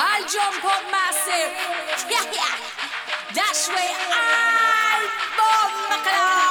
I'll jump up massive. Yeah, yeah. That's where I'll bomb.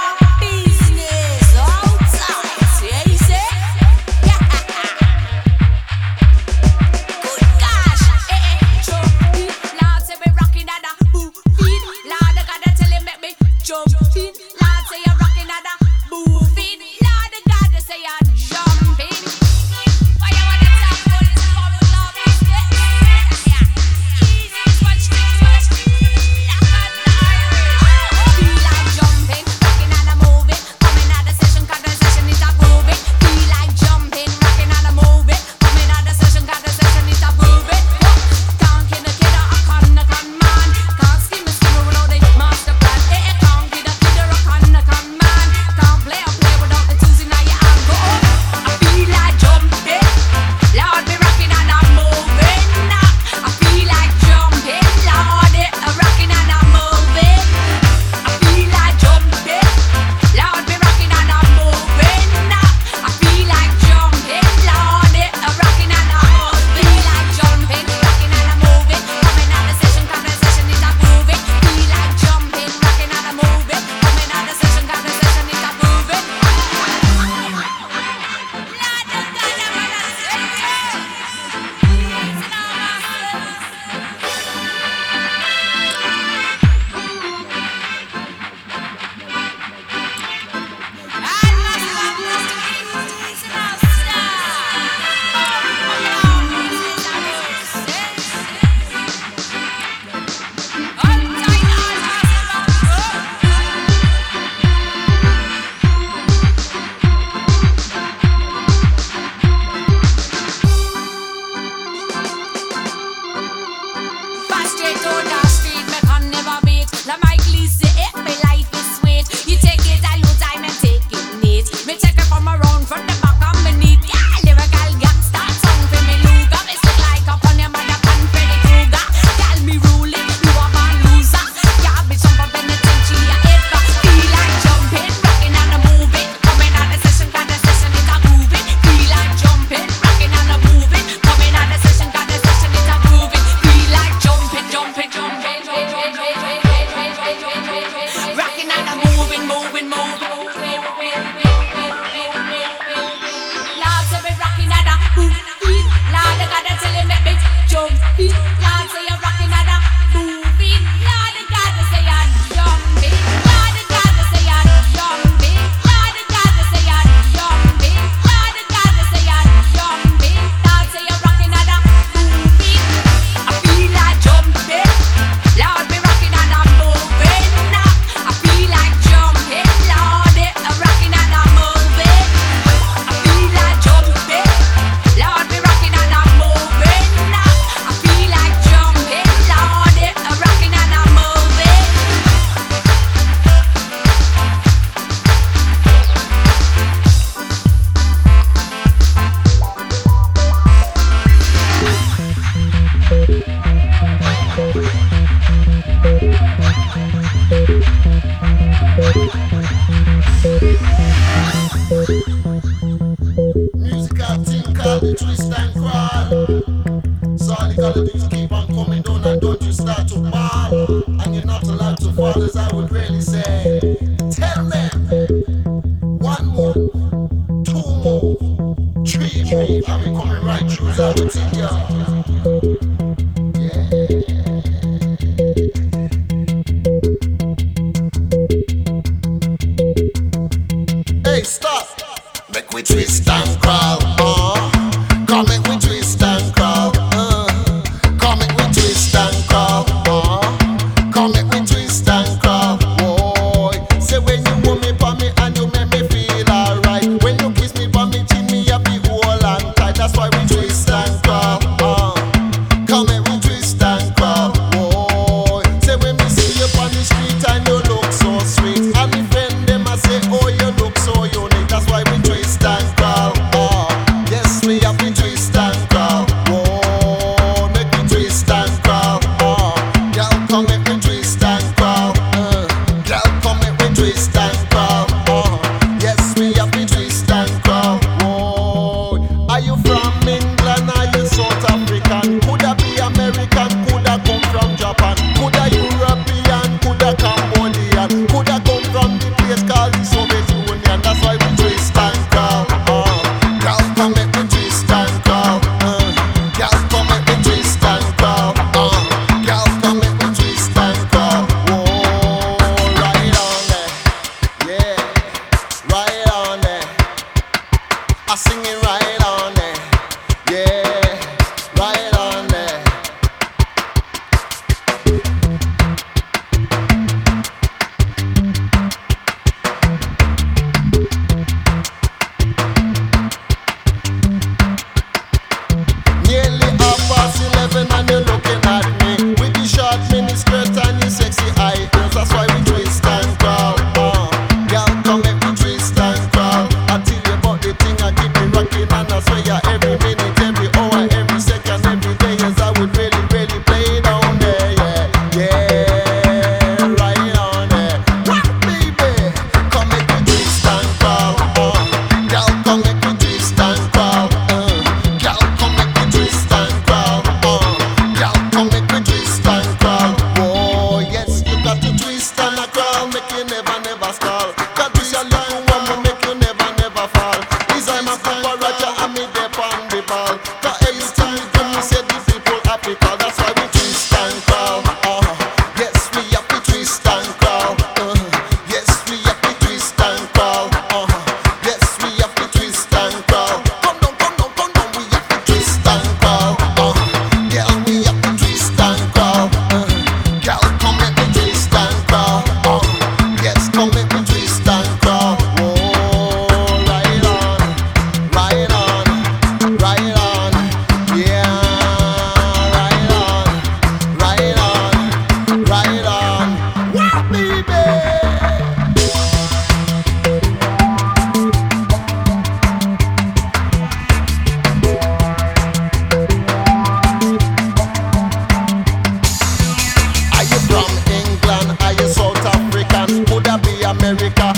Now we twist and cry. So all you gotta do is keep on coming. Down and don't you start to fall, And you're not allowed to fall, as I would really say. Tell them. One more, two more, three more. And we coming right through? Yeah why America.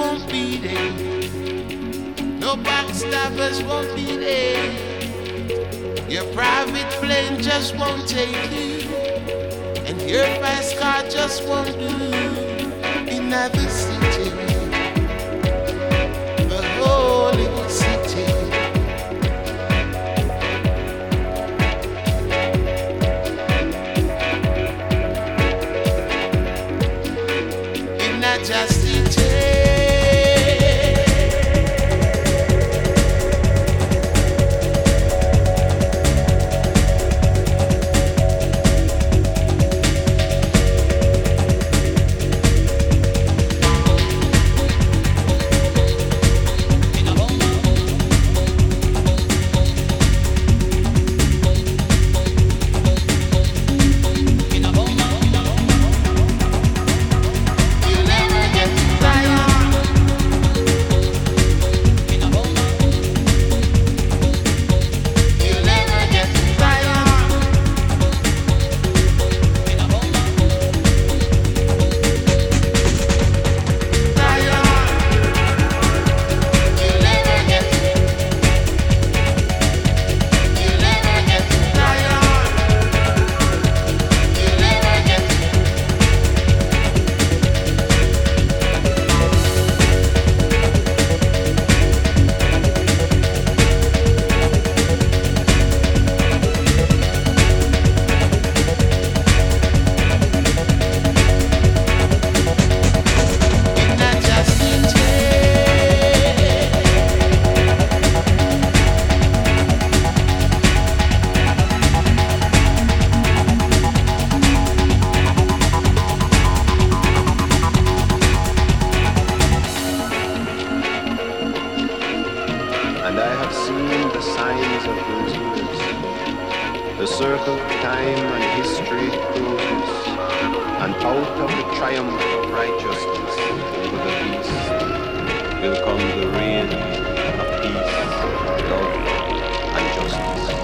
won't be there. No backstabbers won't be there. Your private plane just won't take you. And your fast car just won't do. In others. The circle of time and history closes, and out of the triumph of righteousness over the beast will come the reign of peace, love, and justice.